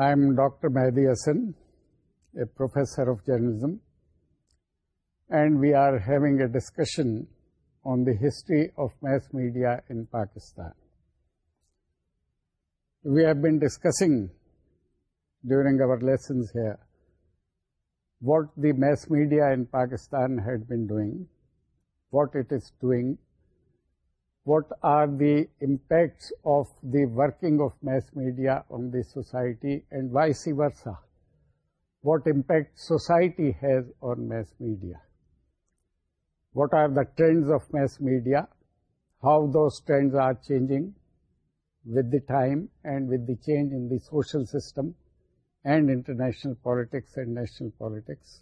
I am Dr. Mehdi Hasan, a professor of journalism, and we are having a discussion on the history of mass media in Pakistan. We have been discussing during our lessons here what the mass media in Pakistan had been doing, what it is doing what are the impacts of the working of mass media on the society and vice versa, what impact society has on mass media, what are the trends of mass media, how those trends are changing with the time and with the change in the social system and international politics and national politics.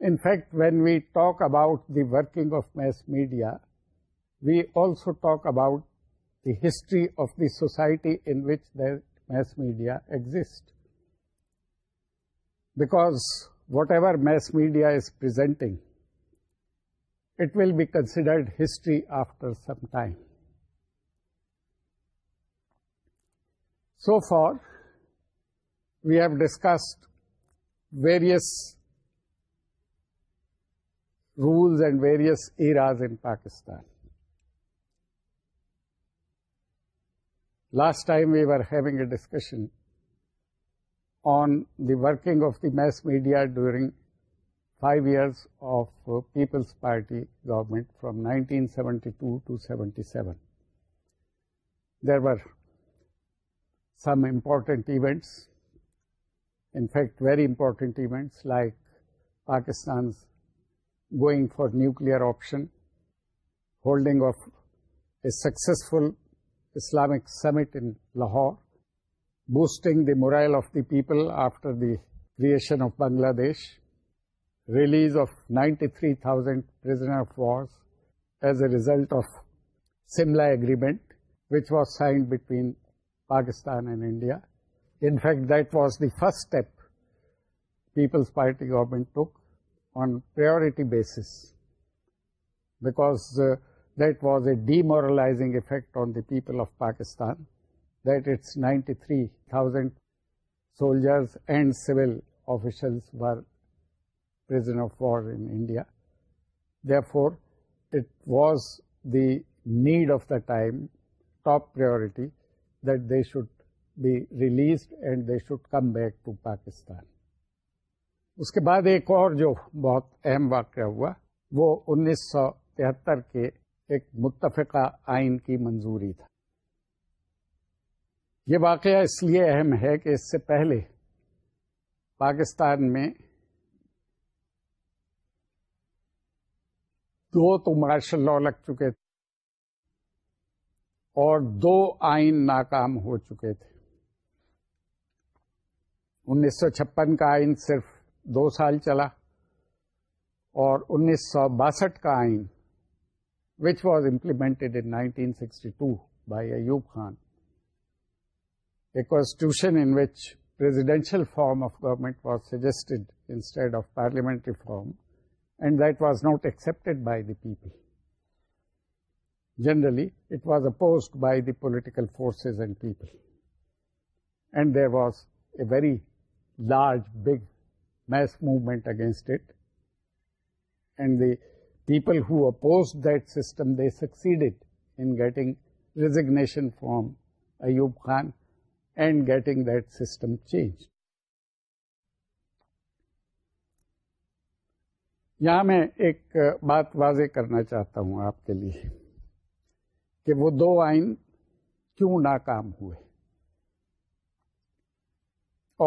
In fact, when we talk about the working of mass media, we also talk about the history of the society in which the mass media exist. Because whatever mass media is presenting, it will be considered history after some time. So far, we have discussed various rules and various eras in Pakistan. Last time we were having a discussion on the working of the mass media during 5 years of uh, People's Party government from 1972 to 77. There were some important events, in fact very important events, like Pakistan's going for nuclear option, holding of a successful Islamic Summit in Lahore, boosting the morale of the people after the creation of Bangladesh, release of 93,000 prisoner of wars as a result of Simla Agreement, which was signed between Pakistan and India. In fact, that was the first step People's Party government took on priority basis, because uh, demoralizing effect on the people of Pakistan need of the time top priority that they should be released and they should come back to Pakistan اس کے بعد ایک اور جو بہت اہم واقعہ ہوا وہ انیس سو تہتر کے ایک متفقہ آئین کی منظوری تھا یہ واقعہ اس لیے اہم ہے کہ اس سے پہلے پاکستان میں دو تو مارشل لا لگ چکے تھے اور دو آئین ناکام ہو چکے تھے انیس سو چھپن کا آئین صرف دو سال چلا اور انیس سو باسٹھ کا آئین which was interstitial parliamentary was not by the people generally political forces was a very large mass movement against the oppose they they in in getting recognition Ayub Ayub Khan and getting system change یہاں میں ایک بات واضح کرنا چاہتا ہوں آپ کے لیے کہ وہ دو آئین کیوں ناکام ہوئے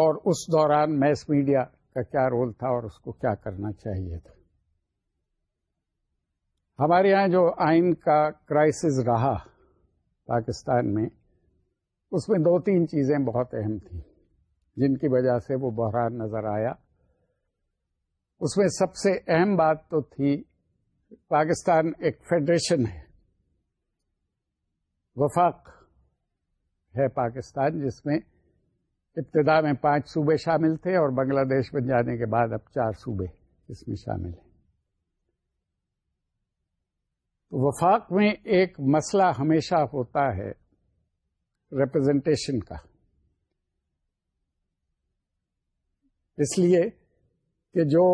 اور اس دوران میس میڈیا کا کیا رول تھا اور اس کو کیا کرنا چاہیے تھا ہمارے یہاں جو آئین کا کرائسس رہا پاکستان میں اس میں دو تین چیزیں بہت اہم تھیں جن کی وجہ سے وہ بحران نظر آیا اس میں سب سے اہم بات تو تھی پاکستان ایک فیڈریشن ہے وفاق ہے پاکستان جس میں ابتدا میں پانچ صوبے شامل تھے اور بنگلہ دیش بن جانے کے بعد اب چار صوبے اس میں شامل ہیں وفاق میں ایک مسئلہ ہمیشہ ہوتا ہے ریپرزینٹیشن کا اس لیے کہ جو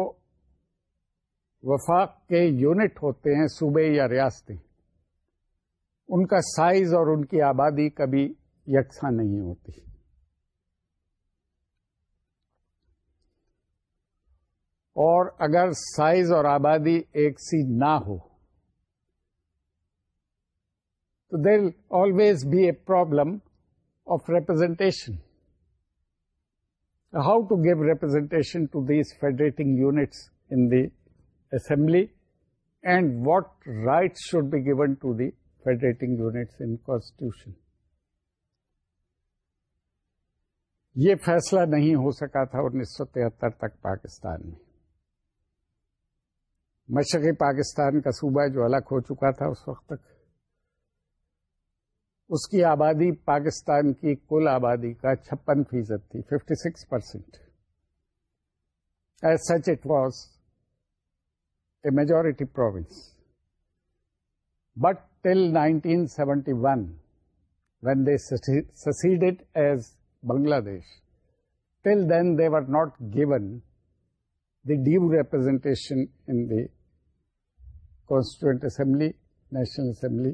وفاق کے یونٹ ہوتے ہیں صوبے یا ریاستیں ان کا سائز اور ان کی آبادی کبھی یکساں نہیں ہوتی اور اگر سائز اور آبادی ایک سی نہ ہو تو there always be a problem of representation how to give representation to these federating units in the assembly and what right should be given to the federating units in constitution یہ فیصلہ نہیں ہو سکا تھا انیس سو تہتر تک پاکستان میں مشرقی پاکستان کا صوبہ جو الگ ہو چکا تھا اس وقت تک اس کی آبادی پاکستان کی کل آبادی کا چھپن فیصد تھی fifty six percent as such it was a majority province but till nineteen seventy one when they seceded as Bangladesh till then they are not given the due representation in the assembly national assembly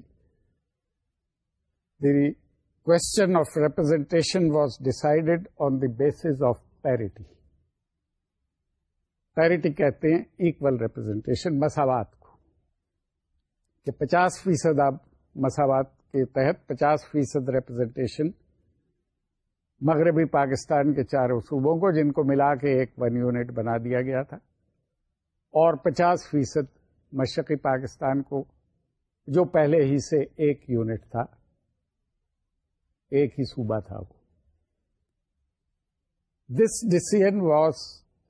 decided on the basis of parity Parity کہتے ہیں equal representation مساوات کو کہ پچاس فیصد آپ مساوات کے تحت پچاس فیصد ریپرزینٹیشن مغربی پاکستان کے چاروں صوبوں کو جن کو ملا کے ایک ون یونٹ بنا دیا گیا تھا اور پچاس فیصد مشرقی پاکستان کو جو پہلے ہی سے ایک یونٹ تھا ایک ہی صوبہ تھا this decision was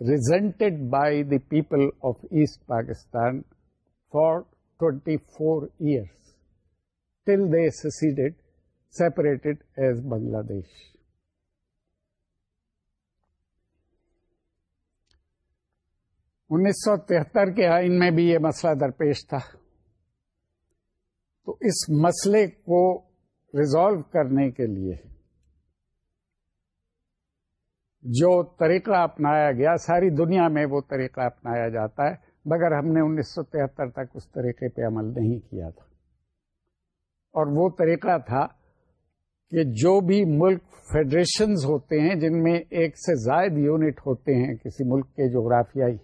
resented by the people of East Pakistan for twenty four years till they seceded separated as Bangladesh انیس سو تہتر کے آئین میں بھی یہ مسئلہ درپیش تھا تو اس مسئلے کو ریزالو کرنے کے لیے جو طریقہ اپنایا گیا ساری دنیا میں وہ طریقہ اپنایا جاتا ہے مگر ہم نے انیس سو تہتر تک اس طریقے پہ عمل نہیں کیا تھا اور وہ طریقہ تھا کہ جو بھی ملک فیڈریشنز ہوتے ہیں جن میں ایک سے زائد یونٹ ہوتے ہیں کسی ملک کے جغرافیائی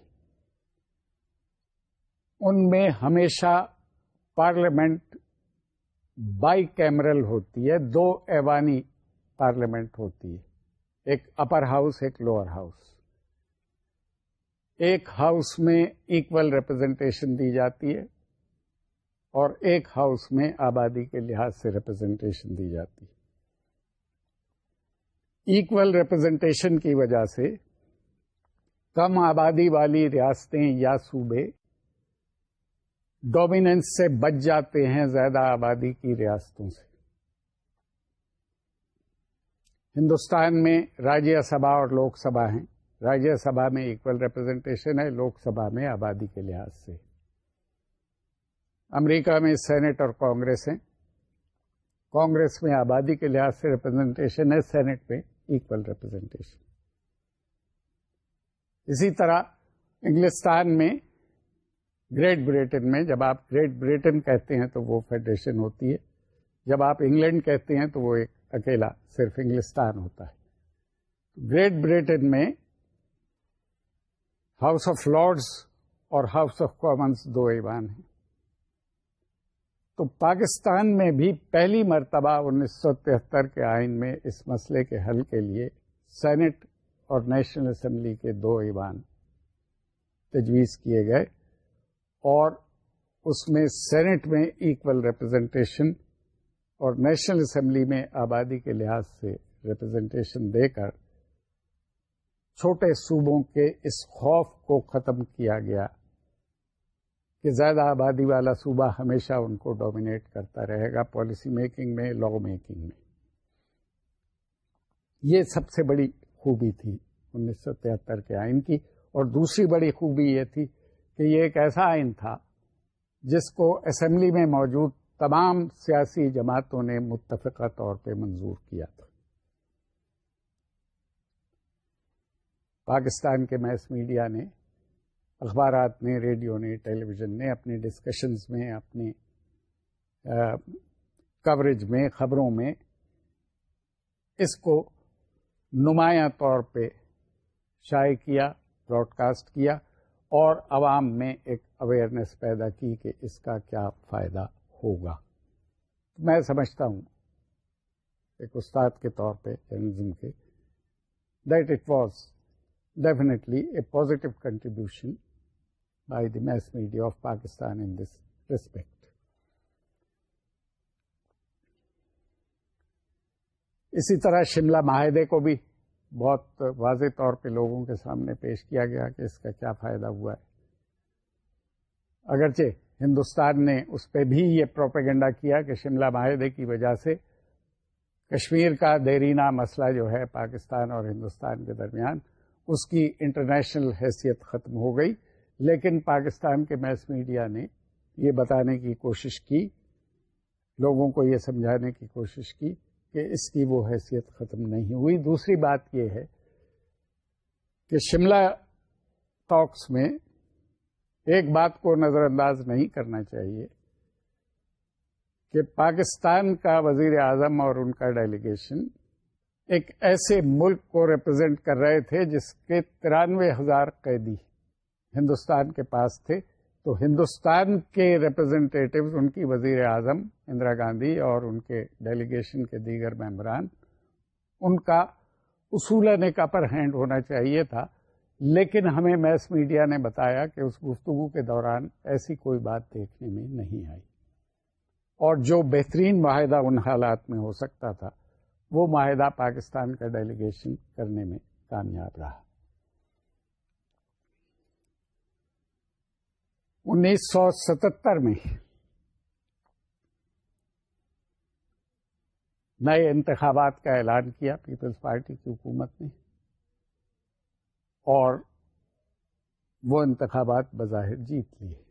ان میں ہمیشہ پارلیمنٹ بائی کیمرل ہوتی ہے دو ایوانی پارلیمنٹ ہوتی ہے ایک اپر ہاؤس ایک لوور ہاؤس ایک ہاؤس میں ایکول ریپرزینٹیشن دی جاتی ہے اور ایک ہاؤس میں آبادی کے لحاظ سے ریپرزینٹیشن دی جاتی ہے ایکول ریپرزینٹیشن کی وجہ سے کم آبادی والی ریاستیں یا صوبے ڈومیننس سے بچ جاتے ہیں زیادہ آبادی کی ریاستوں سے ہندوستان میں راجیہ سبھا اور لوک سبھا ہیں راجیہ سبھا میں ایکول ریپرزینٹیشن ہے لوک سبھا میں آبادی کے لحاظ سے امریکہ میں سینٹ اور کانگریس ہیں کانگریس میں آبادی کے لحاظ سے ریپرزینٹیشن ہے سینٹ میں ایکول ریپرزینٹیشن اسی طرح انگلستان میں گریٹ بریٹن میں جب آپ گریٹ بریٹن کہتے ہیں تو وہ فیڈریشن ہوتی ہے جب آپ انگلینڈ کہتے ہیں تو وہ ایک اکیلا صرف انگلستان ہوتا ہے گریٹ بریٹن میں ہاؤس آف لارڈس اور ہاؤس آف کامنس دو ایوان ہیں تو پاکستان میں بھی پہلی مرتبہ انیس سو تہتر کے آئین میں اس مسئلے کے حل کے لیے سینٹ اور نیشنل اسمبلی کے دو ایوان تجویز کیے گئے اور اس میں سینٹ میں ایکول ریپرزینٹیشن اور نیشنل اسمبلی میں آبادی کے لحاظ سے ریپرزینٹیشن دے کر چھوٹے صوبوں کے اس خوف کو ختم کیا گیا کہ زیادہ آبادی والا صوبہ ہمیشہ ان کو ڈومینیٹ کرتا رہے گا پالیسی میکنگ میں لا میکنگ میں یہ سب سے بڑی خوبی تھی انیس سو تہتر کے آئین کی اور دوسری بڑی خوبی یہ تھی کہ یہ ایک ایسا آئین تھا جس کو اسمبلی میں موجود تمام سیاسی جماعتوں نے متفقہ طور پہ منظور کیا تھا پاکستان کے میس میڈیا نے اخبارات نے ریڈیو نے ٹیلی ویژن نے اپنے ڈسکشنز میں اپنے کوریج میں خبروں میں اس کو نمایاں طور پہ شائع کیا براڈ کاسٹ کیا اور عوام میں ایک اویئرنیس پیدا کی کہ اس کا کیا فائدہ ہوگا میں سمجھتا ہوں ایک استاد کے طور پہ جرنلزم کے that it was definitely a positive contribution by the mass media of Pakistan in this respect اسی طرح شملہ معاہدے کو بھی بہت واضح طور پہ لوگوں کے سامنے پیش کیا گیا کہ اس کا کیا فائدہ ہوا ہے اگرچہ ہندوستان نے اس پہ بھی یہ پروپیگنڈا کیا کہ شملہ معاہدے کی وجہ سے کشمیر کا دیرینا مسئلہ جو ہے پاکستان اور ہندوستان کے درمیان اس کی انٹرنیشنل حیثیت ختم ہو گئی لیکن پاکستان کے میس میڈیا نے یہ بتانے کی کوشش کی لوگوں کو یہ سمجھانے کی کوشش کی کہ اس کی وہ حیثیت ختم نہیں ہوئی دوسری بات یہ ہے کہ شملہ ٹاکس میں ایک بات کو نظر انداز نہیں کرنا چاہیے کہ پاکستان کا وزیر اعظم اور ان کا ڈیلیگیشن ایک ایسے ملک کو ریپرزینٹ کر رہے تھے جس کے ترانوے ہزار قیدی ہندوستان کے پاس تھے تو ہندوستان کے ریپرزینٹیوز ان کی وزیر اعظم اندرا گاندھی اور ان کے ڈیلیگیشن کے دیگر ممبران ان کا اصول نے پر ہینڈ ہونا چاہیے تھا لیکن ہمیں میس میڈیا نے بتایا کہ اس گفتگو کے دوران ایسی کوئی بات دیکھنے میں نہیں آئی اور جو بہترین معاہدہ ان حالات میں ہو سکتا تھا وہ معاہدہ پاکستان کا ڈیلیگیشن کرنے میں کامیاب رہا انیس سو ستہتر میں نئے انتخابات کا اعلان کیا پیپلز پارٹی کی حکومت نے اور وہ انتخابات بظاہر جیت لیے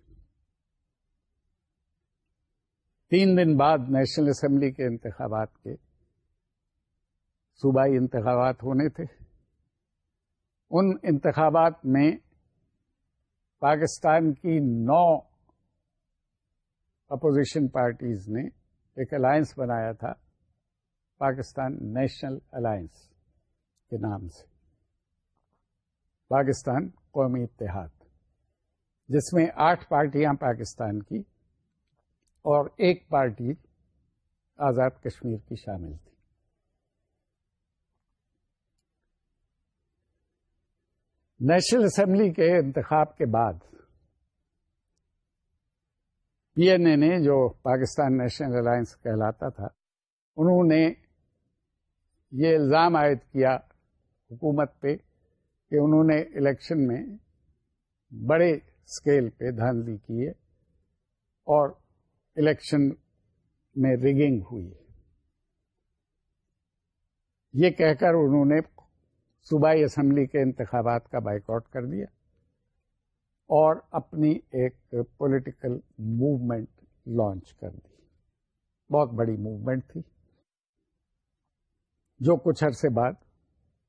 تین دن بعد نیشنل اسمبلی کے انتخابات کے صوبائی انتخابات ہونے تھے ان انتخابات میں پاکستان کی نو اپوزیشن پارٹیز نے ایک الائنس بنایا تھا پاکستان نیشنل الائنس کے نام سے پاکستان قومی اتحاد جس میں آٹھ پارٹیاں پاکستان کی اور ایک پارٹی آزاد کشمیر کی شامل تھی نیشنل اسمبلی کے انتخاب کے بعد پی این اے نے جو پاکستان نیشنل الائنس کہلاتا تھا انہوں نے یہ الزام عائد کیا حکومت پہ کہ انہوں نے الیکشن میں بڑے اسکیل پہ دھاندلی کی ہے اور الیکشن میں ریگنگ ہوئی یہ کہہ کر انہوں نے صوبائی اسمبلی کے انتخابات کا بائک آؤٹ کر دیا اور اپنی ایک پولیٹیکل موومنٹ لانچ کر دی بہت بڑی موومنٹ تھی جو کچھ عرصے بعد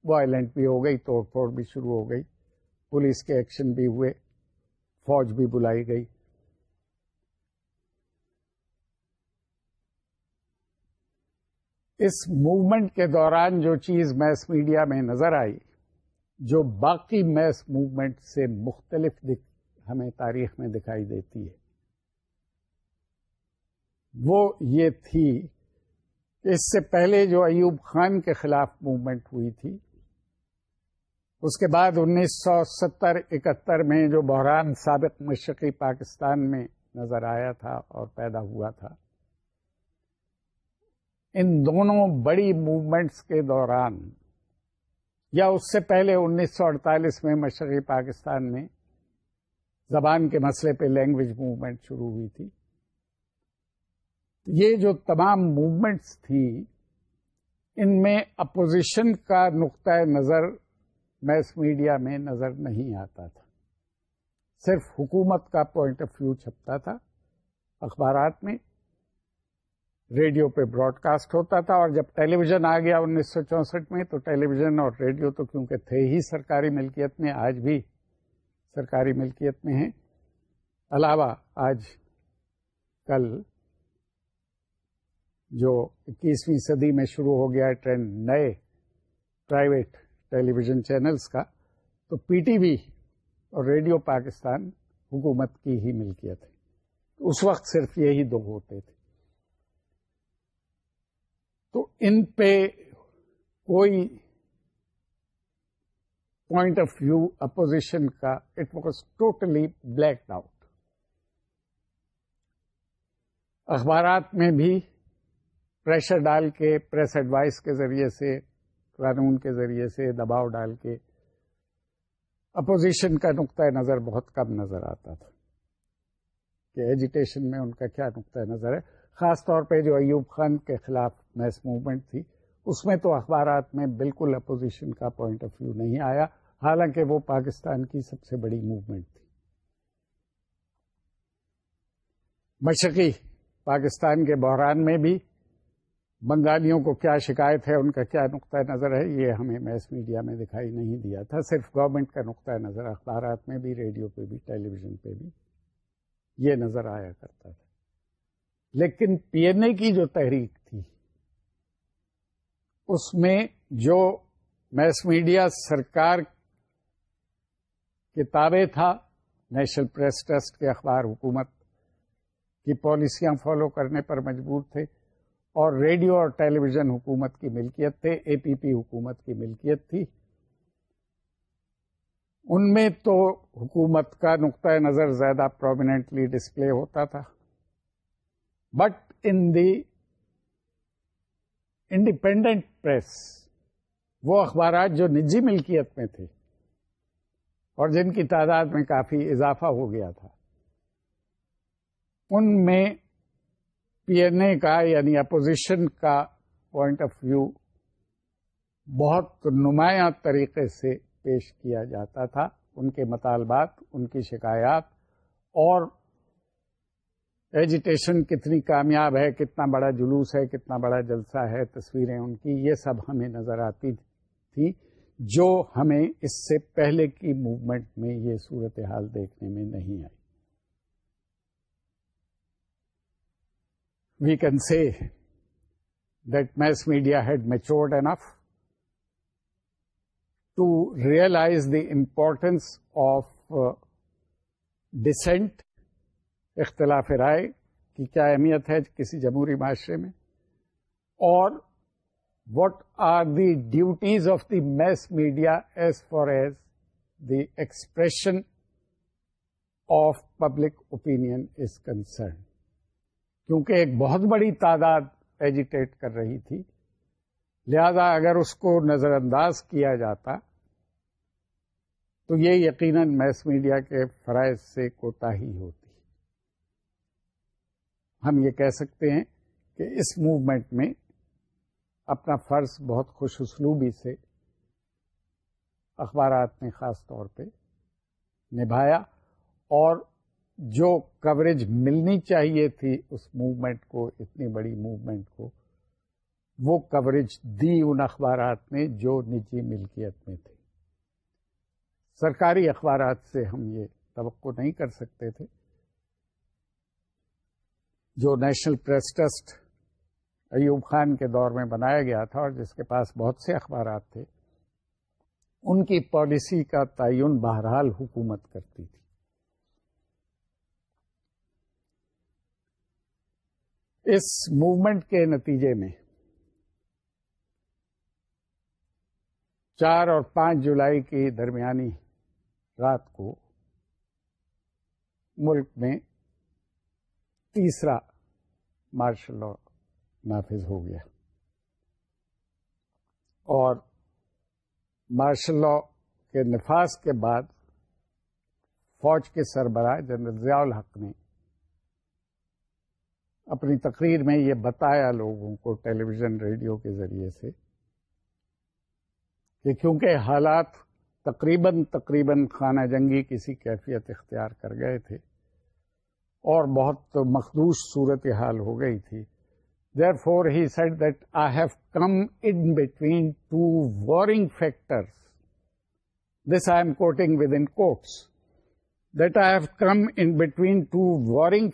وائلنٹ بھی ہو گئی توڑ پھوڑ بھی شروع ہو گئی پولیس کے ایکشن بھی ہوئے فوج بھی بلائی گئی اس موومنٹ کے دوران جو چیز میس میڈیا میں نظر آئی جو باقی میس موومنٹ سے مختلف دکھ ہمیں تاریخ میں دکھائی دیتی ہے وہ یہ تھی کہ اس سے پہلے جو ایوب خان کے خلاف موومنٹ ہوئی تھی اس کے بعد انیس سو ستر اکہتر میں جو بحران سابق مشرقی پاکستان میں نظر آیا تھا اور پیدا ہوا تھا ان دونوں بڑی موومنٹس کے دوران یا اس سے پہلے انیس سو اڑتالیس میں مشرقی پاکستان میں زبان کے مسئلے پہ لینگویج موومنٹ شروع ہوئی تھی یہ جو تمام موومنٹس تھی ان میں اپوزیشن کا نقطۂ نظر میس میڈیا میں نظر نہیں آتا تھا صرف حکومت کا پوائنٹ آف ویو چھپتا تھا اخبارات میں ریڈیو پہ براڈ کاسٹ ہوتا تھا اور جب ٹیلی ویژن آ گیا انیس سو چونسٹھ میں تو ٹیلی ویژن اور ریڈیو تو کیونکہ تھے ہی سرکاری ملکیت میں آج بھی سرکاری ملکیت میں ہیں علاوہ آج کل جو اکیسویں صدی میں شروع ہو گیا ٹرینڈ نئے پرائیویٹ ٹیلی ویژن چینلس کا تو پی ٹی وی اور ریڈیو پاکستان حکومت کی ہی ملکیت ہے اس وقت صرف یہی دو ہوتے تھے تو ان پہ کوئی پوائنٹ آف ویو اپوزیشن کا it was totally black out اخبارات میں بھی پریشر ڈال کے پریس ایڈوائس کے ذریعے سے قانون کے ذریعے سے دباؤ ڈال کے اپوزیشن کا نقطۂ نظر بہت کم نظر آتا تھا کہ ایجوٹیشن میں ان کا کیا نقطۂ نظر ہے خاص طور پہ جو ایوب خان کے خلاف میس موومنٹ تھی اس میں تو اخبارات میں بالکل اپوزیشن کا پوائنٹ آف ویو نہیں آیا حالانکہ وہ پاکستان کی سب سے بڑی موومنٹ تھی مشرقی پاکستان کے بحران میں بھی بنگالیوں کو کیا شکایت ہے ان کا کیا نقطۂ نظر ہے یہ ہمیں میس میڈیا میں دکھائی نہیں دیا تھا صرف گورنمنٹ کا نقطۂ نظر اخبارات میں بھی ریڈیو پہ بھی ٹیلی ویژن پہ بھی یہ نظر آیا کرتا تھا لیکن پی این اے کی جو تحریک تھی اس میں جو میس میڈیا سرکار کتابے تھا نیشنل پریس ٹرسٹ کے اخبار حکومت کی پالیسیاں فالو کرنے پر مجبور تھے اور ریڈیو اور ٹیلی ویژن حکومت کی ملکیت تھے اے پی پی حکومت کی ملکیت تھی ان میں تو حکومت کا نقطۂ نظر زیادہ پرومیننٹلی ڈسپلے ہوتا تھا but in the independent press وہ اخبارات جو نجی ملکیت میں تھے اور جن کی تعداد میں کافی اضافہ ہو گیا تھا ان میں پی این اے کا یعنی اپوزیشن کا پوائنٹ آف ویو بہت نمایاں طریقے سے پیش کیا جاتا تھا ان کے مطالبات ان کی شکایات اور ایجیٹیشن کتنی کامیاب ہے کتنا بڑا جلوس ہے کتنا بڑا جلسہ ہے تصویریں ان کی یہ سب ہمیں نظر آتی تھی جو ہمیں اس سے پہلے کی موومنٹ میں یہ صورتحال دیکھنے میں نہیں آئی we can see that mass media had matured enough to realise the importance of dissent اختلاف رائے کی کیا اہمیت ہے کسی جمہوری معاشرے میں اور what are the duties of the mass media as far as the expression of public opinion is concern کیونکہ ایک بہت بڑی تعداد ایجیٹیٹ کر رہی تھی لہذا اگر اس کو نظر انداز کیا جاتا تو یہ یقیناً میس میڈیا کے فرائض سے کوتاہی ہوتی ہم یہ کہہ سکتے ہیں کہ اس موومنٹ میں اپنا فرض بہت خوش اسلوبی سے اخبارات نے خاص طور پہ نبھایا اور جو کوریج ملنی چاہیے تھی اس موومنٹ کو اتنی بڑی موومنٹ کو وہ کوریج دی ان اخبارات نے جو نجی ملکیت میں تھی سرکاری اخبارات سے ہم یہ توقع نہیں کر سکتے تھے جو national press trust Ayub Khan کے دور میں بنایا گیا تھا اور جس کے پاس بہت سے اخبارات تھے ان کی پالیسی کا تعین بہرحال حکومت کرتی تھی اس موومنٹ کے نتیجے میں چار اور پانچ جولائی کی درمیانی رات کو ملک میں تیسرا مارشل لا نافذ ہو گیا اور مارشل لا کے نفاذ کے بعد فوج کے سربراہ جنرل ضیاء الحق نے اپنی تقریر میں یہ بتایا لوگوں کو ٹیلی ویژن ریڈیو کے ذریعے سے کہ کیونکہ حالات تقریباً تقریباً خانہ جنگی کسی کیفیت اختیار کر گئے تھے اور بہت مخدوش صورت حال ہو گئی تھی therefore he said that I have come in between two warring factors this I am quoting with in quotes that I have come in between two two two warring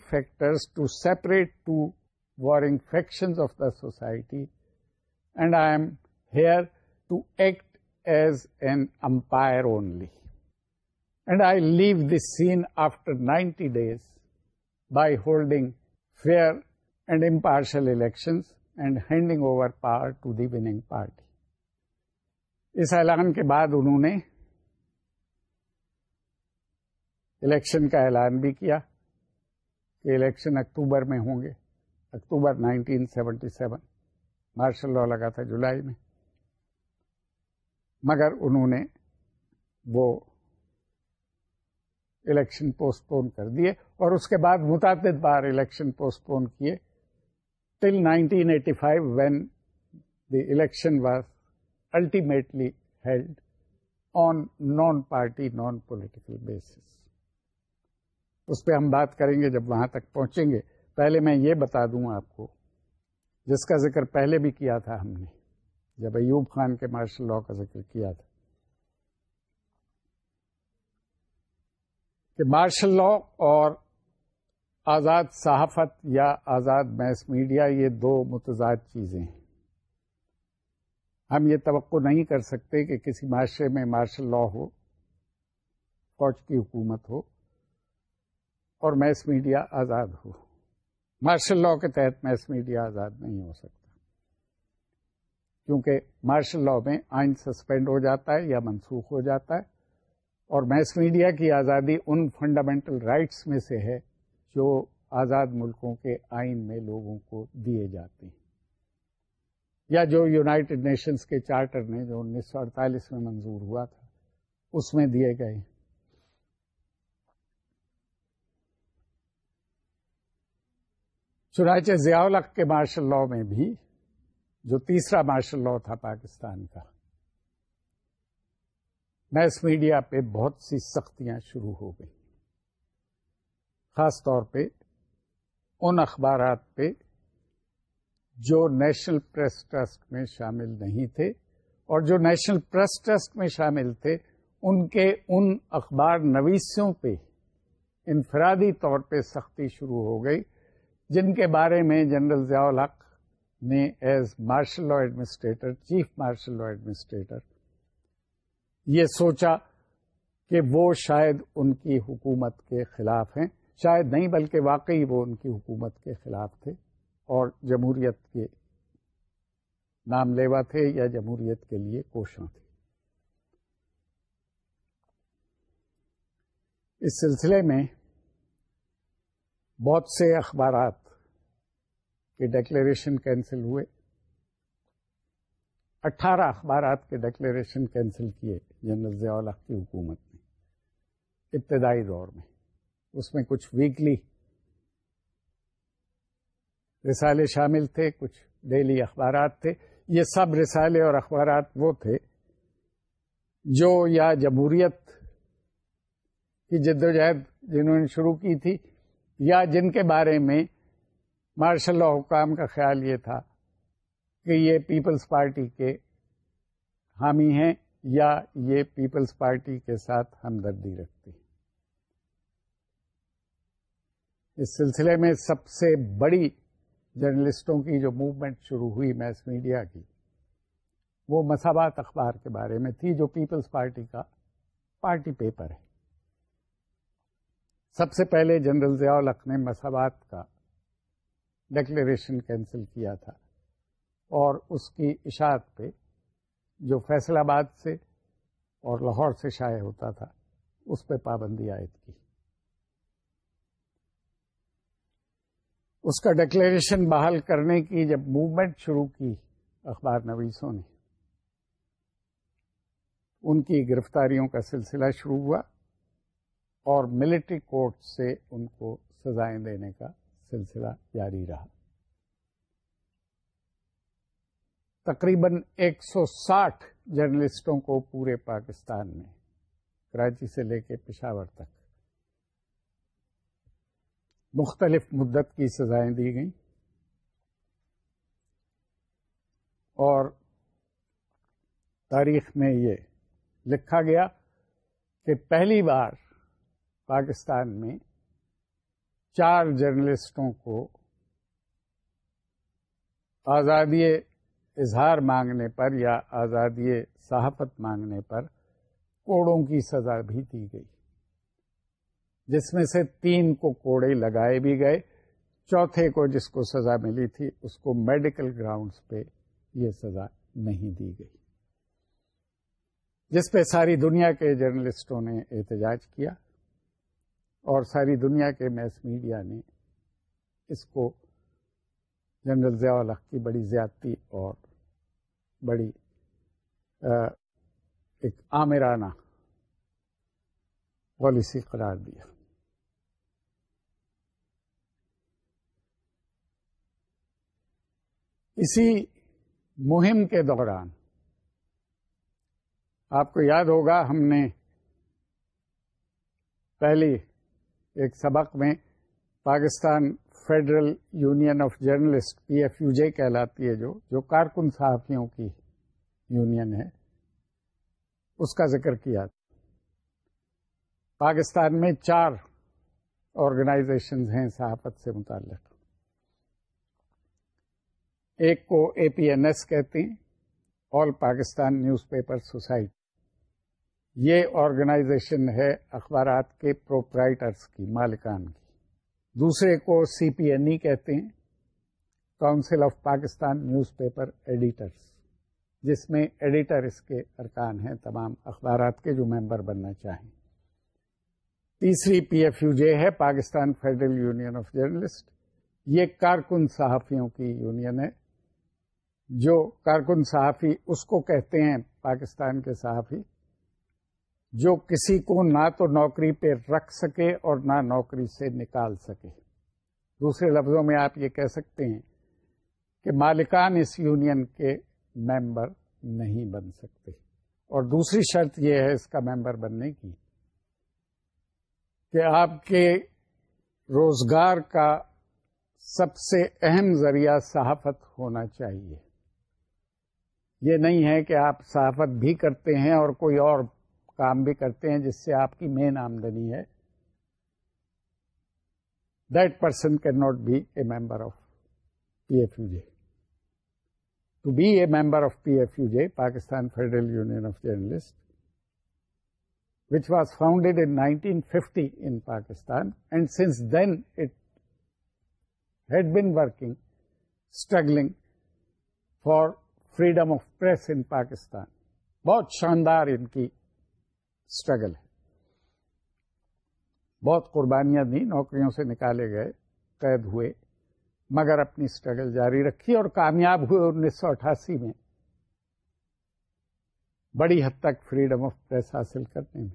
warring separate of the society and I am here to act as an umpire only and I leave this scene after ninety days by holding fair and impartial and and handing over to to winning party اس اعلان کے بعد انہوں نے election کا اعلان بھی کیا کہ الیکشن اکتوبر میں ہوں گے اکتوبر nineteen seventy seven martial law لگا تھا جولائی میں مگر انہوں نے وہ الیکشن پوسٹ پون کر دیے اور اس کے بعد متعدد بار الیکشن پوسٹ پون کیے till nineteen eighty five when the election was ultimately held on non party non political basis اس پہ ہم بات کریں گے جب وہاں تک پہنچیں گے پہلے میں یہ بتا دوں آپ کو جس کا ذکر پہلے بھی کیا تھا ہم نے جب ایوب خان کے مارشل لاء کا ذکر کیا تھا کہ مارشل لا اور آزاد صحافت یا آزاد میس میڈیا یہ دو متضاد چیزیں ہیں ہم یہ توقع نہیں کر سکتے کہ کسی معاشرے میں مارشل لا ہو فوج کی حکومت ہو اور میس میڈیا آزاد ہو مارشل لا کے تحت میس میڈیا آزاد نہیں ہو سکتا کیونکہ مارشل لا میں آئن سسپینڈ ہو جاتا ہے یا منسوخ ہو جاتا ہے اور میس میڈیا کی آزادی ان فنڈامنٹل رائٹس میں سے ہے جو آزاد ملکوں کے آئین میں لوگوں کو دیے جاتے ہیں یا جو یونائٹڈ نیشنز کے چارٹر نے جو انیس سو اڑتالیس میں منظور ہوا تھا اس میں دیے گئے چنانچہ ضیاء الق کے مارشل لاء میں بھی جو تیسرا مارشل لاء تھا پاکستان کا میس میڈیا پہ بہت سی سختیاں شروع ہو گئیں خاص طور پہ ان اخبارات پہ جو نیشنل پریس ٹرسٹ میں شامل نہیں تھے اور جو نیشنل پریس ٹرسٹ میں شامل تھے ان کے ان اخبار نویسوں پہ انفرادی طور پہ سختی شروع ہو گئی جن کے بارے میں جنرل ضیاء الحق نے as martial law administrator chief martial law administrator یہ سوچا کہ وہ شاید ان کی حکومت کے خلاف ہیں شاید نہیں بلکہ واقعی وہ ان کی حکومت کے خلاف تھے اور جمہوریت کے نام لیوا تھے یا جمہوریت کے لیے کوشاں تھے اس سلسلے میں بہت سے اخبارات کے ڈیکلیریشن کینسل ہوئے اٹھارہ اخبارات کے ڈکلیریشن کینسل کیے جنرل ضیاء الحق کی حکومت نے ابتدائی دور میں اس میں کچھ ویکلی رسالے شامل تھے کچھ ڈیلی اخبارات تھے یہ سب رسالے اور اخبارات وہ تھے جو یا جمہوریت کی جدوجہد جنہوں نے شروع کی تھی یا جن کے بارے میں مارشل لا حکام کا خیال یہ تھا کہ یہ پیپلز پارٹی کے حامی ہیں یا یہ پیپلز پارٹی کے ساتھ ہمدردی رکھتے ہیں اس سلسلے میں سب سے بڑی جرنلسٹوں کی جو موومنٹ شروع ہوئی میس میڈیا کی وہ مساوات اخبار کے بارے میں تھی جو پیپلز پارٹی کا پارٹی پیپر ہے سب سے پہلے جنرل ضیاء الق نے مساوات کا ڈکلیریشن کینسل کیا تھا اور اس کی اشاعت پہ جو فیصل آباد سے اور لاہور سے شائع ہوتا تھا اس پہ پابندی عائد کی اس کا ڈکلیریشن بحال کرنے کی جب موومنٹ شروع کی اخبار نویسوں نے ان کی گرفتاریوں کا سلسلہ شروع ہوا اور ملٹری کورٹ سے ان کو سزائیں دینے کا سلسلہ جاری رہا تقریباً ایک سو ساٹھ جرنلسٹوں کو پورے پاکستان میں کراچی سے لے کے پشاور تک مختلف مدت کی سزائیں دی گئیں اور تاریخ میں یہ لکھا گیا کہ پہلی بار پاکستان میں چار جرنلسٹوں کو آزادی اظہار مانگنے پر یا آزادی صحافت مانگنے پر کوڑوں کی سزا بھی دی گئی جس میں سے تین کو کوڑے لگائے بھی گئے چوتھے کو جس کو سزا ملی تھی اس کو میڈیکل گراؤنڈز پہ یہ سزا نہیں دی گئی جس پہ ساری دنیا کے جرنلسٹوں نے احتجاج کیا اور ساری دنیا کے میس میڈیا نے اس کو جنرل ضیاء الحق کی بڑی زیادتی اور بڑی ایک عامرانہ پالیسی قرار دیا اسی مہم کے دوران آپ کو یاد ہوگا ہم نے پہلی ایک سبق میں Pakistan federal union of journalist P F U J کہلاتی ہے جو جو کارکن صحافیوں کی یونین ہے اس کا ذکر کیا پاکستان میں چار آرگنائزیشن ہیں صحافت سے متعلق ایک کو اے پی این ایس کہتے ہیں آل پاکستان نیوز پیپر سوسائٹی یہ آرگنائزیشن ہے اخبارات کے پروپرائٹرز کی مالکان کی دوسرے کو سی پی این ای کہتے ہیں council of Pakistan newspaper editors جس میں ایڈیٹر اس کے ارکان ہیں تمام اخبارات کے جو ممبر بننا چاہیں تیسری پی ایف یو جے ہے Pakistan federal union of journalist یہ کارکن صحافیوں کی یونین ہے جو کارکن صحافی اس کو کہتے ہیں پاکستان کے صحافی جو کسی کو نہ تو نوکری پہ رکھ سکے اور نہ نوکری سے نکال سکے دوسرے لفظوں میں آپ یہ کہہ سکتے ہیں کہ مالکان اس یونین کے ممبر نہیں بن سکتے اور دوسری شرط یہ ہے اس کا ممبر بننے کی کہ آپ کے روزگار کا سب سے اہم ذریعہ صحافت ہونا چاہیے یہ نہیں ہے کہ آپ صحافت بھی کرتے ہیں اور کوئی اور کام بھی کرتے ہیں جس سے آپ کی مین آمدنی ہے that person cannot be a member of P F U J to be a member of P F U J Pakistan federal union of journalist which was founded in nineteen fifty in Pakistan and since then it had been working struggling for freedom of press in Pakistan بہت شاندار ان کی struggle ہے بہت قربانیاں دیں نوکریوں سے نکالے گئے قید ہوئے مگر اپنی اسٹرگل جاری رکھی اور کامیاب ہوئے انیس سو اٹھاسی میں بڑی حد تک فریڈم آف پریس حاصل کرنے میں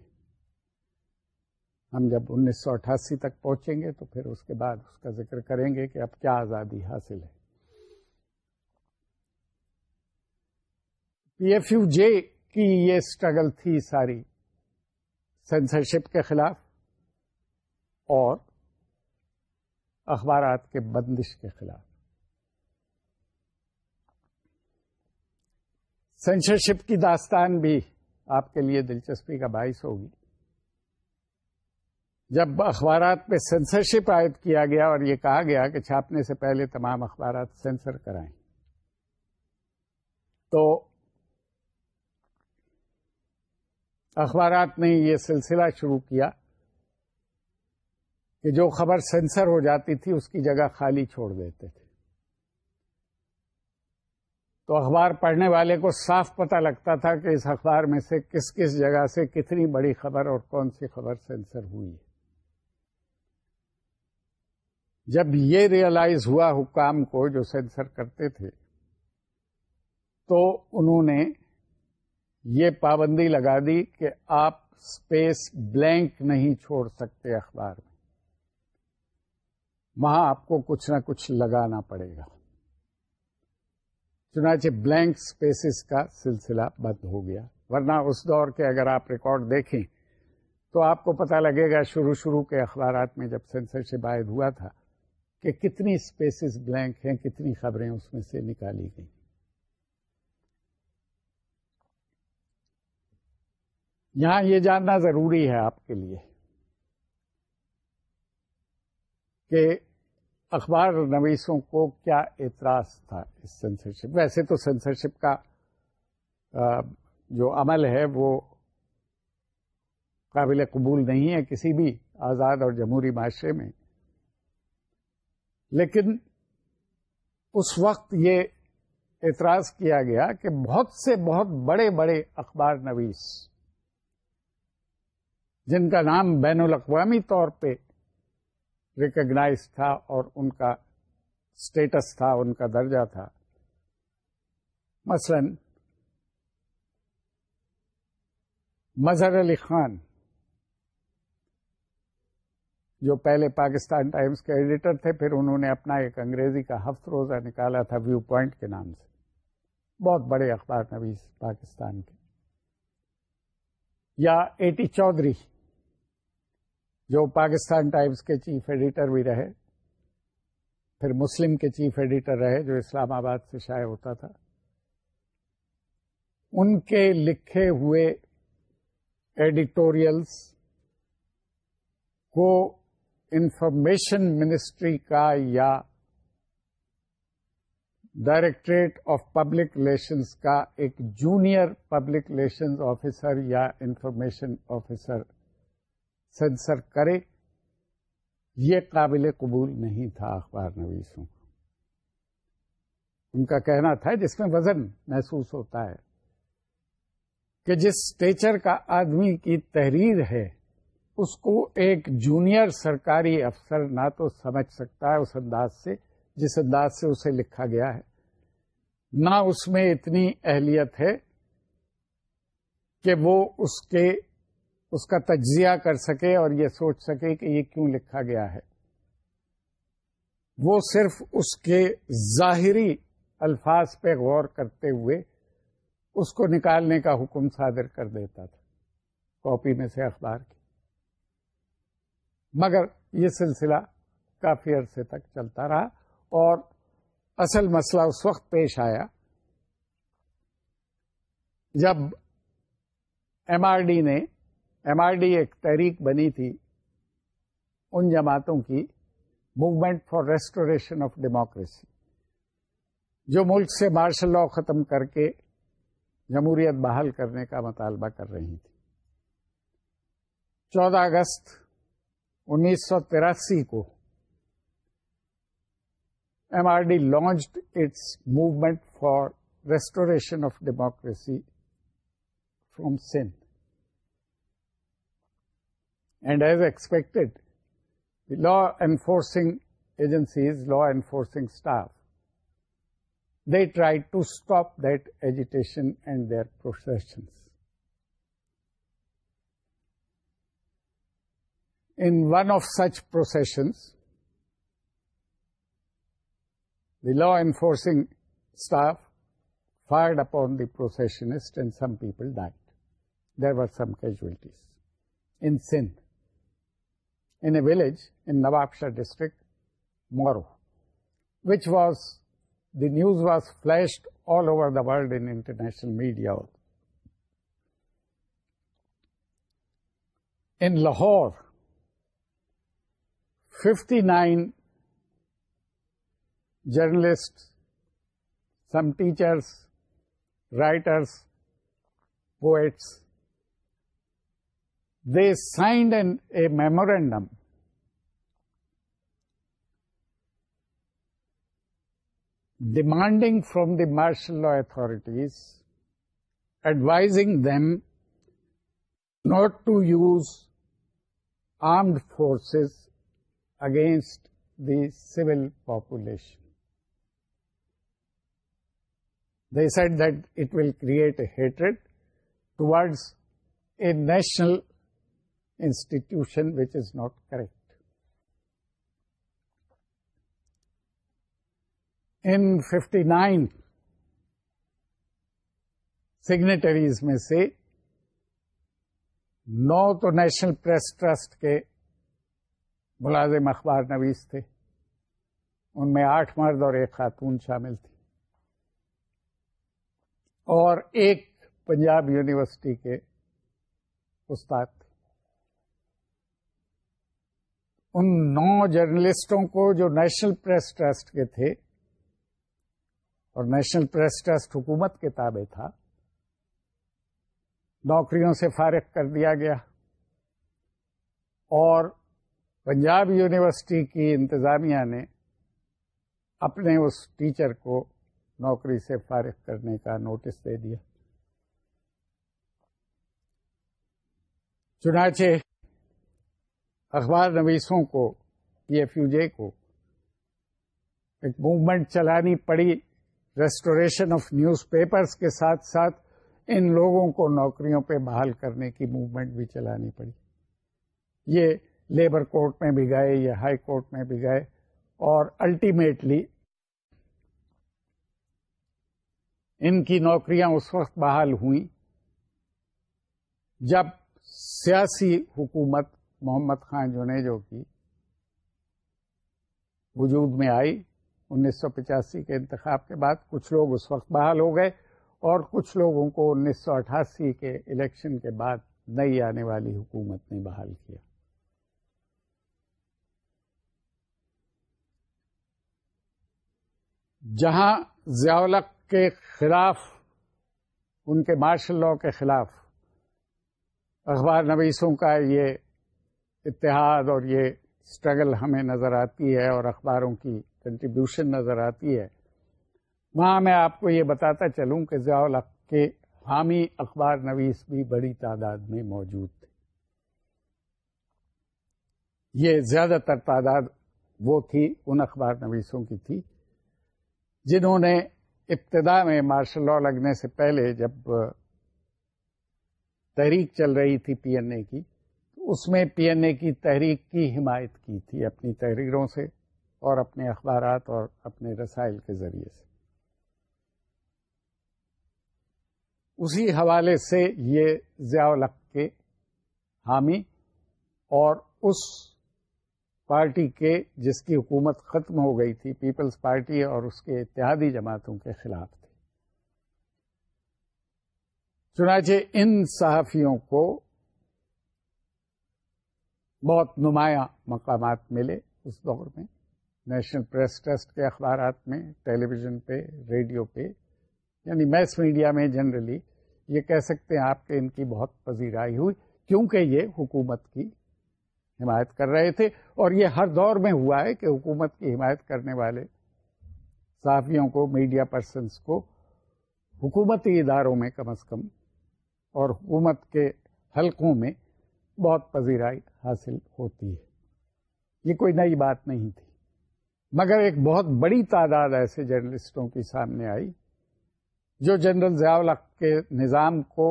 ہم جب انیس سو اٹھاسی تک پہنچیں گے تو پھر اس کے بعد اس کا ذکر کریں گے کہ اب کیا آزادی حاصل ہے پی ایف یو جے کی یہ اسٹرگل تھی ساری سینسرشپ کے خلاف اور اخبارات کے بندش کے خلاف سینسرشپ کی داستان بھی آپ کے لیے دلچسپی کا باعث ہوگی جب اخبارات پہ سینسرشپ عائد کیا گیا اور یہ کہا گیا کہ چھاپنے سے پہلے تمام اخبارات سینسر کرائیں تو اخبارات نے یہ سلسلہ شروع کیا کہ جو خبر سینسر ہو جاتی تھی اس کی جگہ خالی چھوڑ دیتے تھے تو اخبار پڑھنے والے کو صاف پتہ لگتا تھا کہ اس اخبار میں سے کس کس جگہ سے کتنی بڑی خبر اور کون سی خبر سینسر ہوئی ہے جب یہ ریئلائز ہوا حکام کو جو سینسر کرتے تھے تو انہوں نے یہ پابندی لگا دی کہ آپ اسپیس بلینک نہیں چھوڑ سکتے اخبار میں وہاں آپ کو کچھ نہ کچھ لگانا پڑے گا چنانچہ بلینک اسپیسیز کا سلسلہ بند ہو گیا ورنہ اس دور کے اگر آپ ریکارڈ دیکھیں تو آپ کو پتہ لگے گا شروع شروع کے اخبارات میں جب سینسرشپ عائد ہوا تھا کہ کتنی اسپیسیز بلینک ہیں کتنی خبریں اس میں سے نکالی گئیں یہاں یہ جاننا ضروری ہے آپ کے لیے کہ اخبار نویسوں کو کیا اعتراض تھا اس سینسرشپ ویسے تو سینسرشپ کا جو عمل ہے وہ قابل قبول نہیں ہے کسی بھی آزاد اور جمہوری معاشرے میں لیکن اس وقت یہ اعتراض کیا گیا کہ بہت سے بہت بڑے بڑے اخبار نویس جن کا نام بین الاقوامی طور پہ ریکگنائز تھا اور ان کا اسٹیٹس تھا ان کا درجہ تھا مثلا مظہر علی خان جو پہلے پاکستان ٹائمز کے ایڈیٹر تھے پھر انہوں نے اپنا ایک انگریزی کا ہفت روزہ نکالا تھا ویو پوائنٹ کے نام سے بہت بڑے اخبار نویز پاکستان کے یا اے ٹی چودھری جو پاکستان ٹائمس کے چیف ایڈیٹر بھی رہے پھر مسلم کے چیف ایڈیٹر رہے جو اسلام آباد سے شائع ہوتا تھا ان کے لکھے ہوئے ایڈیٹوریلس کو انفارمیشن منسٹری کا یا ڈائریکٹریٹ آف پبلک ریلیشنس کا ایک جونیئر پبلک ریلیشنس آفیسر یا انفارمیشن آفیسر سینسر کرے یہ قابل قبول نہیں تھا اخبار نویسوں ان کا کہنا تھا جس میں وزن محسوس ہوتا ہے کہ جس ٹیچر کا آدمی کی تحریر ہے اس کو ایک جونیئر سرکاری افسر نہ تو سمجھ سکتا ہے اس انداز سے جس انداز سے اسے لکھا گیا ہے نہ اس میں اتنی اہلیت ہے کہ وہ اس کے اس کا تجزیہ کر سکے اور یہ سوچ سکے کہ یہ کیوں لکھا گیا ہے وہ صرف اس کے ظاہری الفاظ پہ غور کرتے ہوئے اس کو نکالنے کا حکم صادر کر دیتا تھا کاپی میں سے اخبار کی مگر یہ سلسلہ کافی عرصے تک چلتا رہا اور اصل مسئلہ اس وقت پیش آیا جب ایم آر ڈی نے ایم آر ڈی ایک تحریک بنی تھی ان جماعتوں کی movement for restoration of democracy جو ملک سے مارشل لا ختم کر کے جمہوریت بحال کرنے کا مطالبہ کر رہی تھی چودہ اگست انیس سو تراسی کو M R D launched its movement for restoration of democracy from Sindh And as expected, the law enforcing agencies, law enforcing staff, they tried to stop that agitation and their processions. In one of such processions, the law enforcing staff fired upon the processionist and some people died. There were some casualties in Sindh in a village in Nawabshah district, Moru, which was, the news was flashed all over the world in international media. In Lahore, 59 journalists, some teachers, writers, poets, they signed a memorandum demanding from the martial law authorities, advising them not to use armed forces against the civil population. They said that it will create a hatred towards a national institution which is not correct in fifty nine signatories میں سے نو تو National press trust کے ملازم اخبار noise تھے ان میں آٹھ مرد اور ایک خاتون شامل تھی اور ایک پنجاب یونیورسٹی کے استاد تھے ان نو جرنلسٹوں کو جو نیشنل پریس ٹرسٹ کے تھے اور نیشنل پریس ٹرسٹ حکومت کے تابع تھا نوکریوں سے فارغ کر دیا گیا اور پنجاب یونیورسٹی کی انتظامیہ نے اپنے اس ٹیچر کو نوکری سے فارغ کرنے کا نوٹس دے دیا چنانچہ اخبار نویسوں کو پی ایف یو جے کو ایک موومنٹ چلانی پڑی ریسٹوریشن آف نیوز پیپرز کے ساتھ ساتھ ان لوگوں کو نوکریوں پہ بحال کرنے کی موومنٹ بھی چلانی پڑی یہ لیبر کورٹ میں بھی گئے یا ہائی کورٹ میں بھی گئے اور الٹیمیٹلی ان کی نوکریاں اس وقت بحال ہوئیں جب سیاسی حکومت محمد خان جنیجو کی وجود میں آئی انیس سو پچاسی کے انتخاب کے بعد کچھ لوگ اس وقت بحال ہو گئے اور کچھ لوگوں کو انیس سو اٹھاسی کے الیکشن کے بعد نئی آنے والی حکومت نے بحال کیا جہاں ضیاءلق کے خلاف ان کے مارشل لاء کے خلاف اخبار نویسوں کا یہ اتحاد اور یہ اسٹرگل ہمیں نظر آتی ہے اور اخباروں کی کنٹریبیوشن نظر آتی ہے وہاں میں آپ کو یہ بتاتا چلوں کہ ضیاء الحق کے حامی اخبار نویس بھی بڑی تعداد میں موجود تھے یہ زیادہ تر تعداد وہ تھی ان اخبار نویسوں کی تھی جنہوں نے ابتدا میں مارشل لا لگنے سے پہلے جب تحریک چل رہی تھی پی این اے کی اس میں پی این اے کی تحریک کی حمایت کی تھی اپنی تحریروں سے اور اپنے اخبارات اور اپنے رسائل کے ذریعے سے اسی حوالے سے یہ ضیاء کے حامی اور اس پارٹی کے جس کی حکومت ختم ہو گئی تھی پیپلز پارٹی اور اس کے اتحادی جماعتوں کے خلاف تھی چنانچہ ان صحافیوں کو بہت نمایاں مقامات ملے اس دور میں نیشنل پریس ٹرسٹ کے اخبارات میں ٹیلی ویژن پہ ریڈیو پہ یعنی میس میڈیا میں جنرلی یہ کہہ سکتے ہیں آپ کے ان کی بہت پذیرائی ہوئی کیونکہ یہ حکومت کی حمایت کر رہے تھے اور یہ ہر دور میں ہوا ہے کہ حکومت کی حمایت کرنے والے صحافیوں کو میڈیا پرسنس کو حکومتی اداروں میں کم از کم اور حکومت کے حلقوں میں بہت پذیرائی حاصل ہوتی ہے یہ کوئی نئی بات نہیں تھی مگر ایک بہت بڑی تعداد ایسے جرنلسٹوں کی سامنے آئی جو جنرل ضیاء کے نظام کو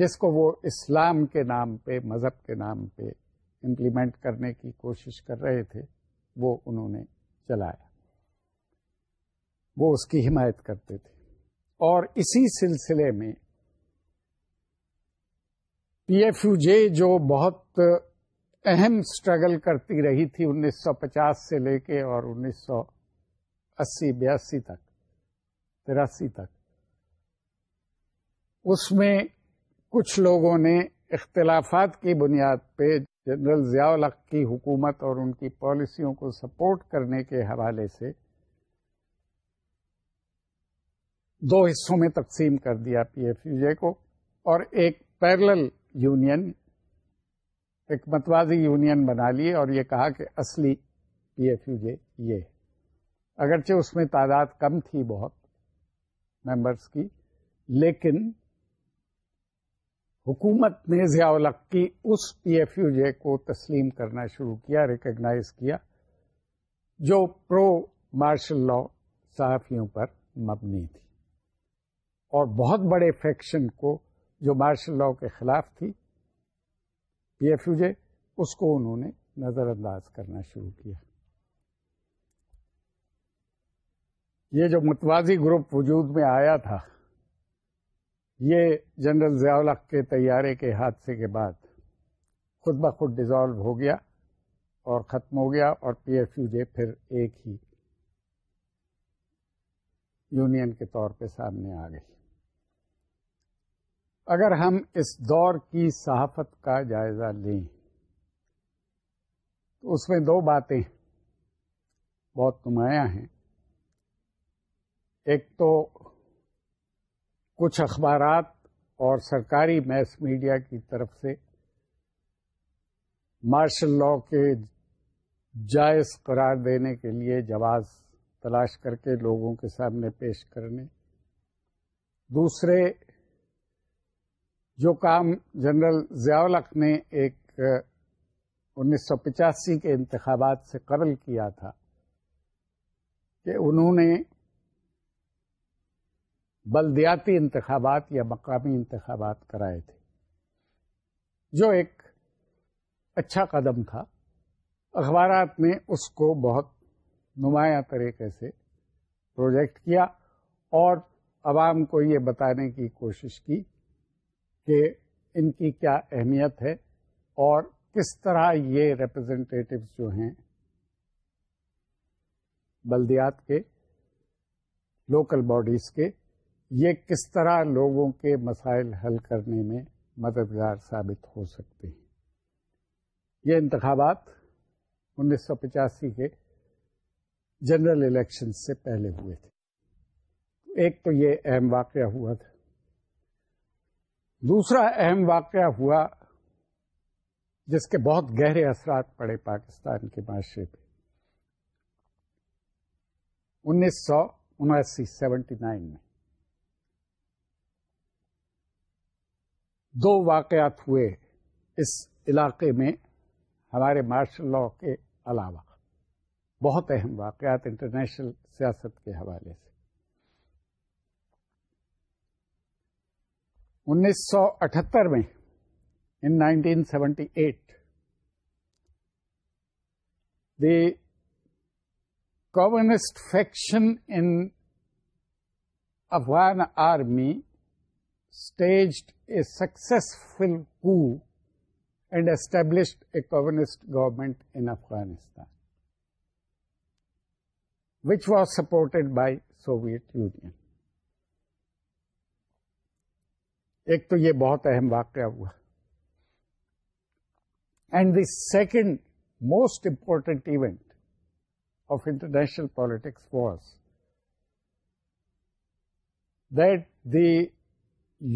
جس کو وہ اسلام کے نام پہ مذہب کے نام پہ امپلیمنٹ کرنے کی کوشش کر رہے تھے وہ انہوں نے چلایا وہ اس کی حمایت کرتے تھے اور اسی سلسلے میں پی ایف یو جے جو بہت اہم اسٹرگل کرتی رہی تھی انیس سو پچاس سے لے کے اور انیس سو اسی بیاسی تک تراسی تک اس میں کچھ لوگوں نے اختلافات کی بنیاد پہ جنرل ضیاء الحق کی حکومت اور ان کی پالیسیوں کو سپورٹ کرنے کے حوالے سے دو حصوں میں تقسیم کر دیا پی ایف یو جے کو اور ایک پیرل یونین ایک متوازی یونین بنا لی اور یہ کہا کہ اصلی پی ایف یو جے یہ اگرچہ اس میں تعداد کم تھی بہت ممبرس کی لیکن حکومت نے ضیاء کی اس پی ایف یو جے کو تسلیم کرنا شروع کیا ریکگنائز کیا جو پرو مارشل لا صحافیوں پر مبنی تھی اور بہت بڑے فیکشن کو جو مارشل لاء کے خلاف تھی پی ایف یو جے اس کو انہوں نے نظر انداز کرنا شروع کیا یہ جو متوازی گروپ وجود میں آیا تھا یہ جنرل ضیاء الحق کے طیارے کے حادثے کے بعد خود بخود ڈیزالو ہو گیا اور ختم ہو گیا اور پی ایف یو جے پھر ایک ہی یونین کے طور پہ سامنے آ گئی اگر ہم اس دور کی صحافت کا جائزہ لیں تو اس میں دو باتیں بہت نمایاں ہیں ایک تو کچھ اخبارات اور سرکاری میس میڈیا کی طرف سے مارشل لا کے جائز قرار دینے کے لیے جواز تلاش کر کے لوگوں کے سامنے پیش کرنے دوسرے جو کام جنرل ضیاول نے ایک انیس سو پچاسی کے انتخابات سے قبل کیا تھا کہ انہوں نے بلدیاتی انتخابات یا مقامی انتخابات کرائے تھے جو ایک اچھا قدم تھا اخبارات نے اس کو بہت نمایاں طریقے سے پروجیکٹ کیا اور عوام کو یہ بتانے کی کوشش کی کہ ان کی کیا اہمیت ہے اور کس طرح یہ ریپرزینٹیوز جو ہیں بلدیات کے لوکل باڈیز کے یہ کس طرح لوگوں کے مسائل حل کرنے میں مددگار ثابت ہو سکتے ہیں یہ انتخابات انیس سو پچاسی کے جنرل الیکشن سے پہلے ہوئے تھے ایک تو یہ اہم واقعہ ہوا تھا دوسرا اہم واقعہ ہوا جس کے بہت گہرے اثرات پڑے پاکستان کے معاشرے پہ انیس سو انسی سیونٹی نائن میں دو واقعات ہوئے اس علاقے میں ہمارے مارشل لاء کے علاوہ بہت اہم واقعات انٹرنیشنل سیاست کے حوالے سے سو اٹھہتر میں in 1978 seventy eight the communist faction in Afghan army staged a successful established a communist government in Afghanistan which was supported by Soviet union ایک تو یہ بہت اہم واقعہ ہوا and the second most important event of international politics was that the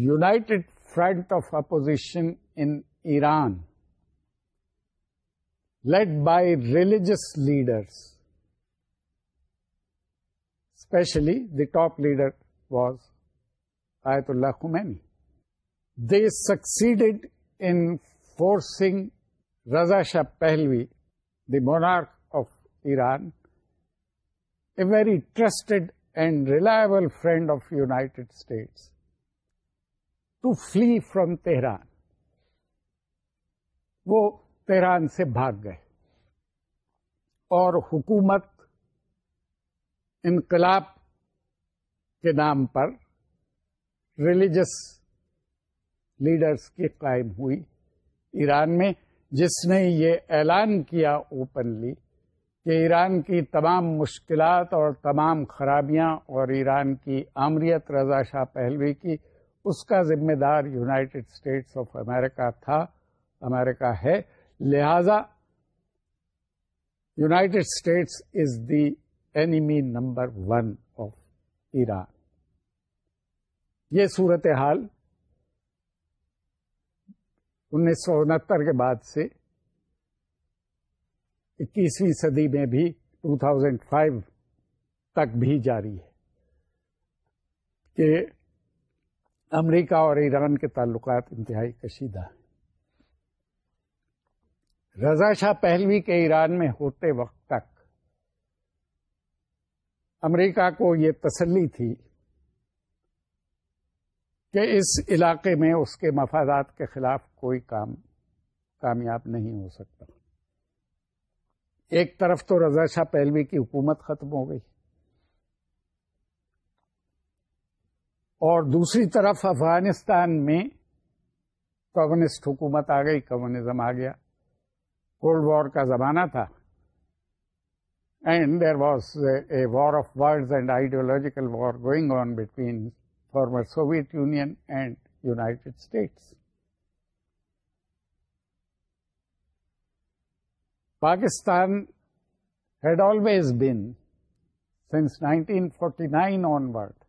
united front of opposition in Iran led by religious leaders especially the top leader was Ayatollah Khomeini they succeeded in forcing Reza Shah Pahlavi the monarch of Iran a very trusted and reliable friend of United States to flee from Tehran وہ Tehran سے بھاگ گئے اور حکومت انقلاب کے نام پر ریلیجس لیڈرز کی قائم ہوئی ایران میں جس نے یہ اعلان کیا اوپنلی کہ ایران کی تمام مشکلات اور تمام خرابیاں اور ایران کی عامریت رضا شاہ پہلوی کی اس کا ذمہ دار یونائٹڈ اسٹیٹس آف امریکہ تھا امریکہ ہے لہذا united states is the enemy number one of Iran یہ صورتحال انیس سو انہتر کے بعد سے اکیسویں صدی میں بھی ٹو تھاؤزینڈ فائیو تک بھی جاری ہے کہ امریکہ اور ایران کے تعلقات انتہائی کشیدہ ہیں رضا شاہ پہلوی کے ایران میں ہوتے وقت تک امریکہ کو یہ تسلی تھی کہ اس علاقے میں اس کے مفادات کے خلاف کوئی کام کامیاب نہیں ہو سکتا ایک طرف تو رضا شاہ پہلوی کی حکومت ختم ہو گئی اور دوسری طرف افغانستان میں کمیونسٹ حکومت آ گئی کمیونزم آ گیا کولڈ وار کا زمانہ تھا and there was a war of words and ideological war going on between former Soviet union and united states Pakistan had always been since nineteen forty nine onward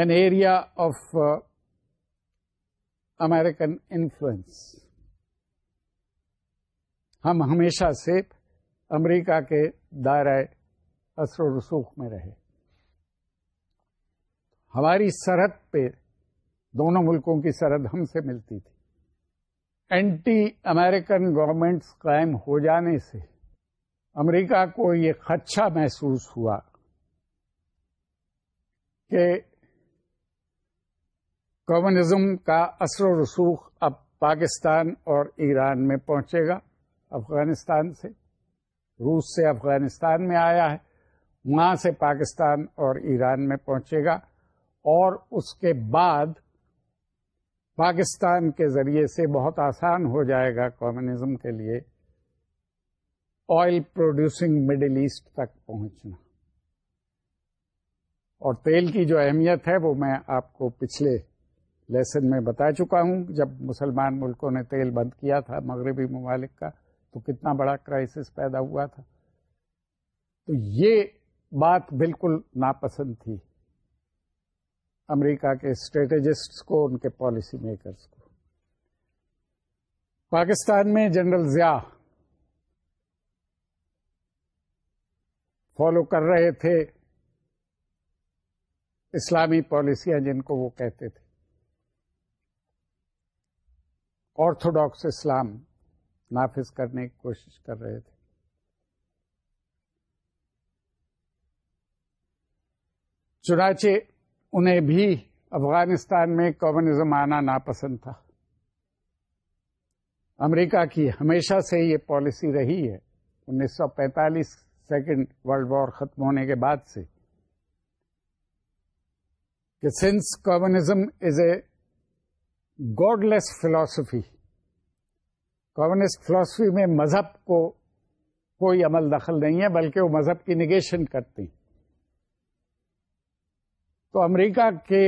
an area of American influence ہم ہمیشہ سے امریکہ کے دائرۂ اثر و رسوخ میں رہے ہماری سرحد پہ دونوں ملکوں کی سرحد ہم سے ملتی تھی اینٹی امریکن گورمنٹس قائم ہو جانے سے امریکہ کو یہ خدشہ محسوس ہوا کہ کمیونزم کا اثر و رسوخ اب پاکستان اور ایران میں پہنچے گا افغانستان سے روس سے افغانستان میں آیا ہے وہاں سے پاکستان اور ایران میں پہنچے گا اور اس کے بعد پاکستان کے ذریعے سے بہت آسان ہو جائے گا کمیونزم کے لیے آئل پروڈیوسنگ مڈل ایسٹ تک پہنچنا اور تیل کی جو اہمیت ہے وہ میں آپ کو پچھلے لیسن میں بتا چکا ہوں جب مسلمان ملکوں نے تیل بند کیا تھا مغربی ممالک کا تو کتنا بڑا کرائسس پیدا ہوا تھا تو یہ بات بالکل ناپسند تھی امریکہ کے اسٹریٹجسٹ کو ان کے پالیسی میکرس کو پاکستان میں جنرل ضیا فالو کر رہے تھے اسلامی پالیسیاں جن کو وہ کہتے تھے آرتھوڈاکس اسلام نافذ کرنے کی کوشش کر رہے تھے چنانچہ انہیں بھی افغانستان میں کمیونزم آنا ناپسند تھا امریکہ کی ہمیشہ سے یہ پالیسی رہی ہے انیس سو پینتالیس سیکنڈ ورلڈ وار ختم ہونے کے بعد سے کہ since communism is a godless philosophy communist philosophy میں مذہب کو کوئی عمل دخل نہیں ہے بلکہ وہ مذہب کی نگیشن کرتے ہیں تو امریکہ کے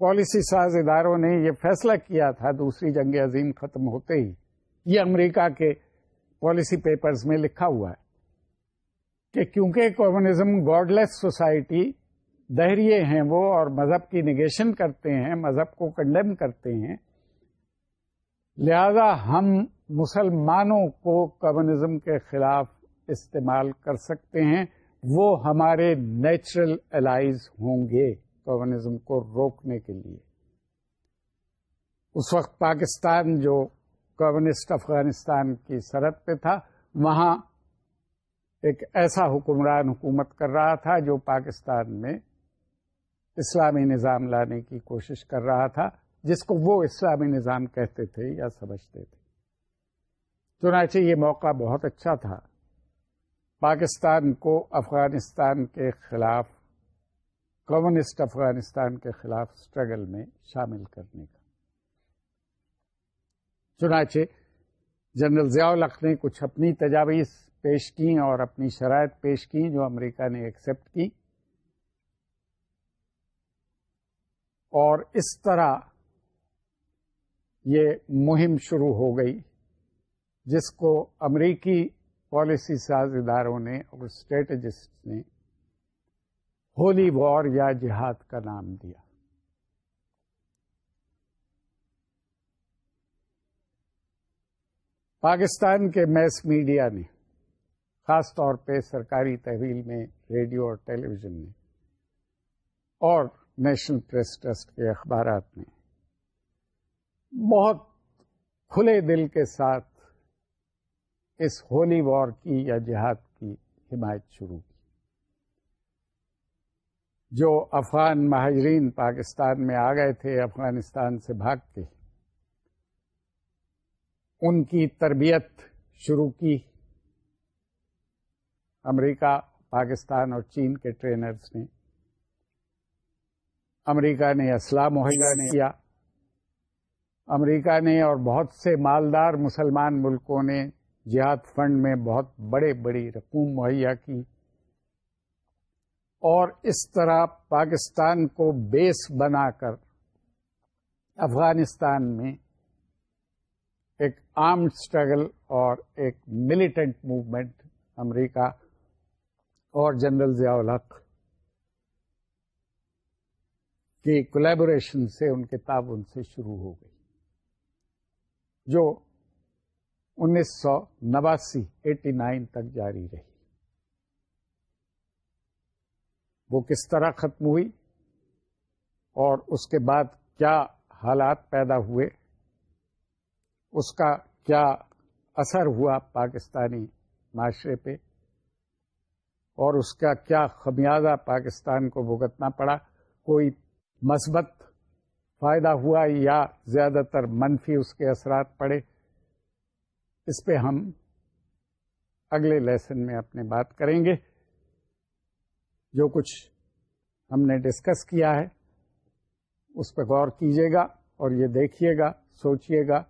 پالیسی ساز اداروں نے یہ فیصلہ کیا تھا دوسری جنگ عظیم ختم ہوتے ہی یہ امریکہ کے پالیسی پیپرز میں لکھا ہوا ہے کہ کیونکہ کمیونزم گاڈ لیس سوسائٹی دہریے ہیں وہ اور مذہب کی نگیشن کرتے ہیں مذہب کو کنڈیم کرتے ہیں لہذا ہم مسلمانوں کو کمیونزم کے خلاف استعمال کر سکتے ہیں وہ ہمارے نیچرل الائز ہوں گے کمیونزم کو روکنے کے لیے اس وقت پاکستان جو کمیونسٹ افغانستان کی سرحد پہ تھا وہاں ایک ایسا حکمران حکومت کر رہا تھا جو پاکستان میں اسلامی نظام لانے کی کوشش کر رہا تھا جس کو وہ اسلامی نظام کہتے تھے یا سمجھتے تھے چنانچہ یہ موقع بہت اچھا تھا پاکستان کو افغانستان کے خلاف کمیونسٹ افغانستان کے خلاف اسٹرگل میں شامل کرنے کا چنانچہ جنرل ضیاء الق نے کچھ اپنی تجاویز پیش کی اور اپنی شرائط پیش کی جو امریکہ نے ایکسپٹ کی اور اس طرح یہ مہم شروع ہو گئی جس کو امریکی پالیسی ساز اداروں نے اور اسٹریٹجسٹ نے ہولی وار یا جہاد کا نام دیا پاکستان کے میس میڈیا نے خاص طور پہ سرکاری تحویل میں ریڈیو اور ٹیلی ویژن نے اور نیشنل پریس ٹرسٹ کے اخبارات نے بہت کھلے دل کے ساتھ اس ہولی وار کی یا جہاد کی حمایت شروع کی جو افغان مہاجرین پاکستان میں آ گئے تھے افغانستان سے بھاگ کے ان کی تربیت شروع کی امریکہ پاکستان اور چین کے ٹرینرز نے امریکہ نے اسلحہ مہیا کیا امریکہ نے اور بہت سے مالدار مسلمان ملکوں نے جہاد فنڈ میں بہت بڑے بڑی رقوم مہیا کی اور اس طرح پاکستان کو بیس بنا کر افغانستان میں ایک آرمڈ اسٹرگل اور ایک ملیٹنٹ موومنٹ امریکہ اور جنرل ضیاء الحق کی کولیبوریشن سے ان کے تعاون سے شروع ہو گئی جو ایٹی نائن تک جاری رہی وہ کس طرح ختم ہوئی اور اس کے بعد کیا حالات پیدا ہوئے اس کا کیا اثر ہوا پاکستانی معاشرے پہ اور اس کا کیا خمیازہ پاکستان کو بھگتنا پڑا کوئی مثبت فائدہ ہوا یا زیادہ تر منفی اس کے اثرات پڑے اس پہ ہم اگلے لیسن میں اپنے بات کریں گے جو کچھ ہم نے ڈسکس کیا ہے اس پہ غور کیجیے گا اور یہ دیکھیے گا سوچیے گا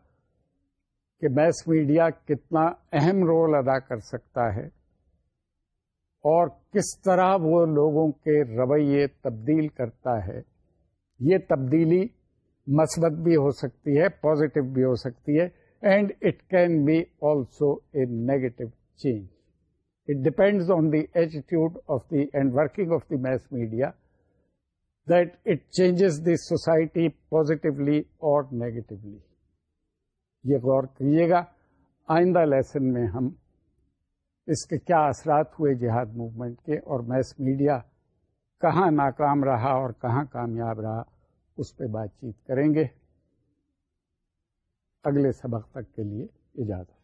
کہ میس میڈیا کتنا اہم رول ادا کر سکتا ہے اور کس طرح وہ لوگوں کے رویے تبدیل کرتا ہے یہ تبدیلی مثبت بھی ہو سکتی ہے پازیٹو بھی ہو سکتی ہے and it can be also a negative change it depends on the attitude of the and working of the mass media that it changes the society positively اور نیگیٹولی یہ غور کریے گا آئندہ لیسن میں ہم اس کے کیا اثرات ہوئے جہاد موومنٹ کے اور میس میڈیا کہاں ناکام رہا اور کہاں کامیاب رہا اس پہ بات چیت کریں گے اگلے سبق تک کے لیے اجازت